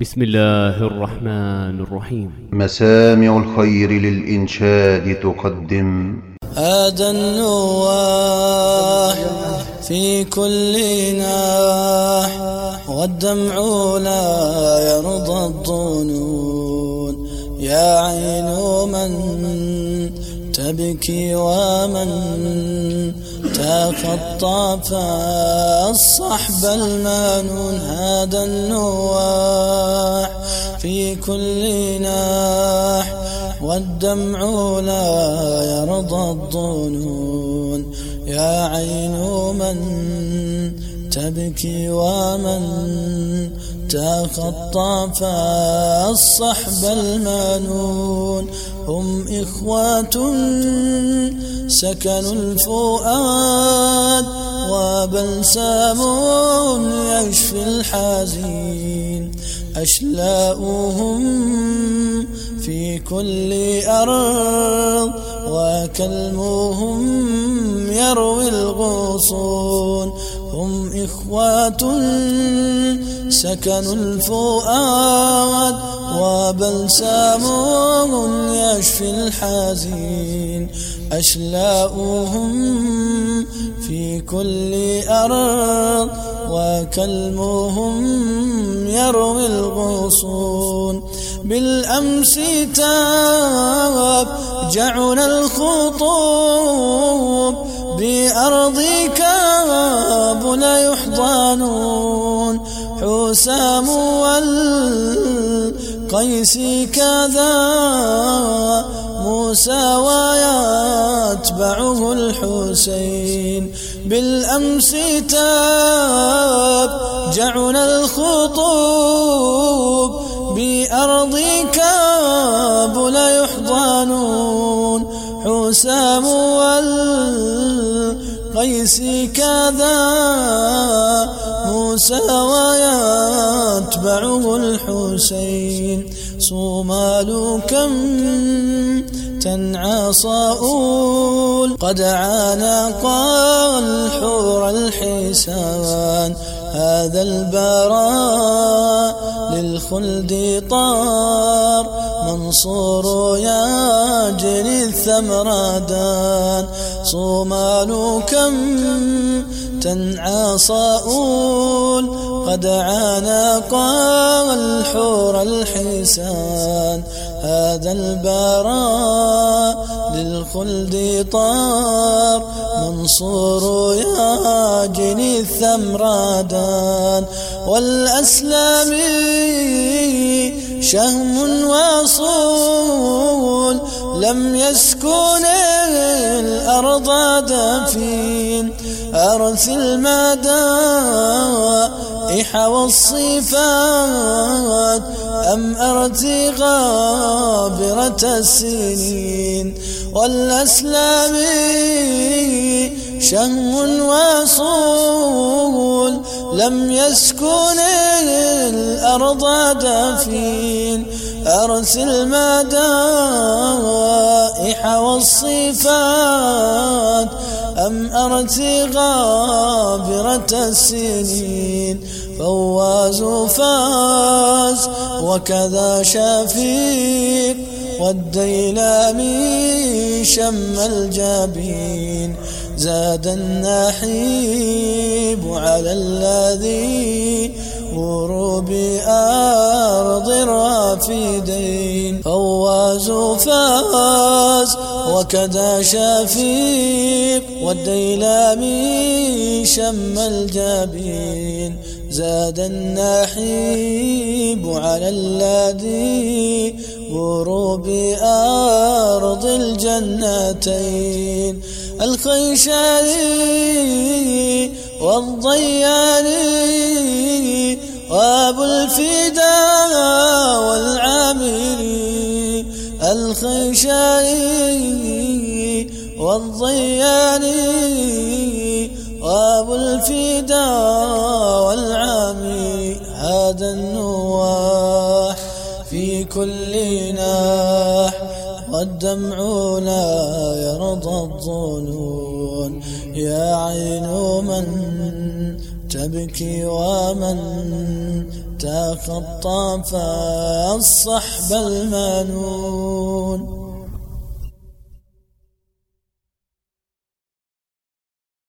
بسم الله الرحمن الرحيم. مسامع الخير للإنشاد تقدم. هذا النواح في كل ناح والدمع لا يرضى الظنون. يا عين من تبكي ومن تخطف الصحب المانون هذا النواح في كل ناح والدمع لا يرضى الظنون يا عين من تبكي ومن تخطف الصحب المانون هم إخوة سكنوا الفؤاد وبلسام يشفي الحزين. أشلاؤهم في كل أرض وكلمهم يروي الغصون. هم إخوة سكنوا الفؤاد وبلسام يشفي الحزين. أشلاؤهم في كل أرض وكلمهم يروي الغصون. بالأمس تاب جعنا الخطوب بأرضك لا يحضنون. حسام والقيس كذا موسى ويتبعه الحسين بالأمس تاب جعنا الخطوب بأرضك لا يحضنون حسام والقيس كذا موسى ويتبعه الحسين. صومال كم تنعى صاؤول. قد عانق الحور الحسان. هذا البراء للخلد طار. منصور يجري الثمرادان صومال كم تنعى صاؤول قد عانق الحور الحسان. هذا البراء للخلد طار. منصور ياجني الثمرادان والأسلام شهم وصول لم يسكن الأرض دفين أرث المدائح والصفات أم أرث غابرة السنين. والأسلام شهم وصول لم يسكن الأرض دفين أرث المدائح والصفات. أم أرث غابرة السنين. فواز فاز وكذا شفيق. والديلامي شم الجبين زاد النحيب على الذي وروا بأرض الرافدين فواز فاز وكذا شفيق والديلامي شم الجبين زاد النحيب على الذي وروا بأرض الجنتين الخيشاني والضياني وأبو الفداء والعامري الخيشاني والضياني وأبو الفداء والعامري. هذا النواح في كل ناح والدمع لا يرضى الظنون. يا عين من تبكي ومن تخطف الصحب المنون